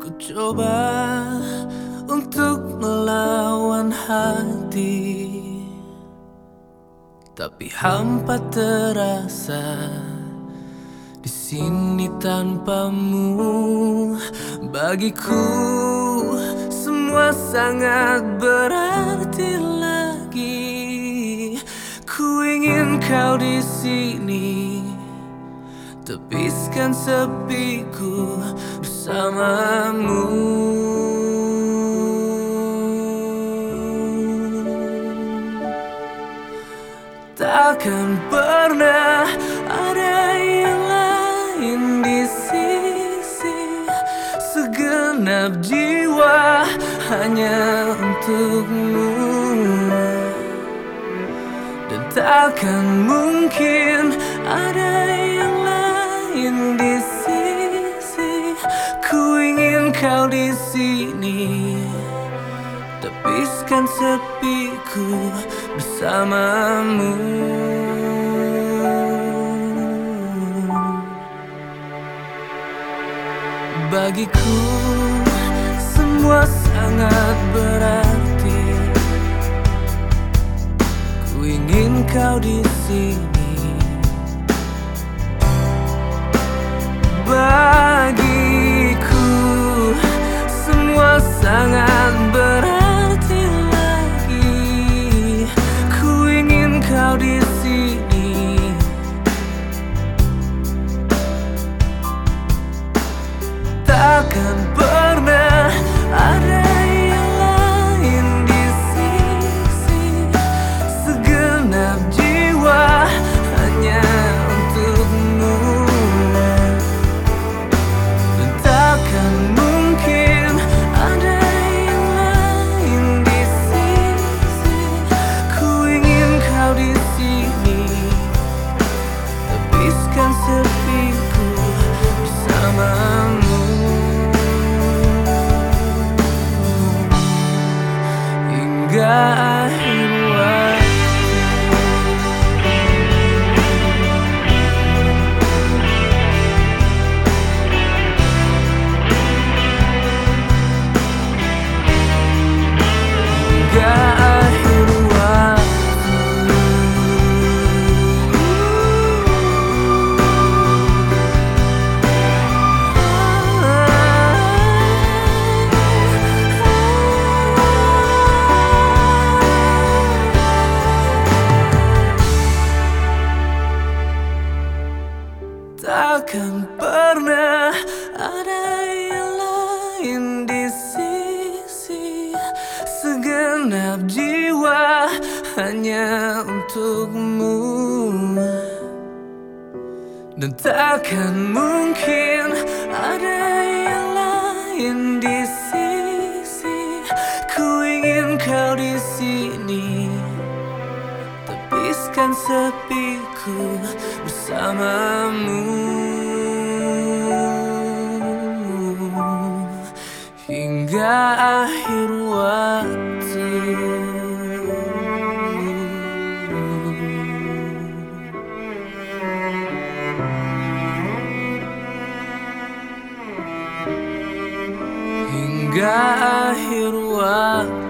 Coba untuk melawan hati. Tapi hampa terasa di sini tanpamu. Bagiku semua sangat berarti lagi. Ku ingin kau di sini Tepiskan sepiku bersamamu. Takkan pernah ada yang lain di sisi Segenap jiwa hanya untukmu. Dan takkan mungkin ada yang di sisi Ku ingin kau di sini. Tepiskan sepiku bersamamu. Bagiku semua sangat berarti. Ku ingin kau di sini ingin Hingga Takkan pernah ada yang lain di sisi Segenap jiwa hanya untukmu. Dan takkan mungkin ada yang lain di sisi Ku ingin kau di sini. Tepiskan sepiku bersamamu Hingga akhir waktu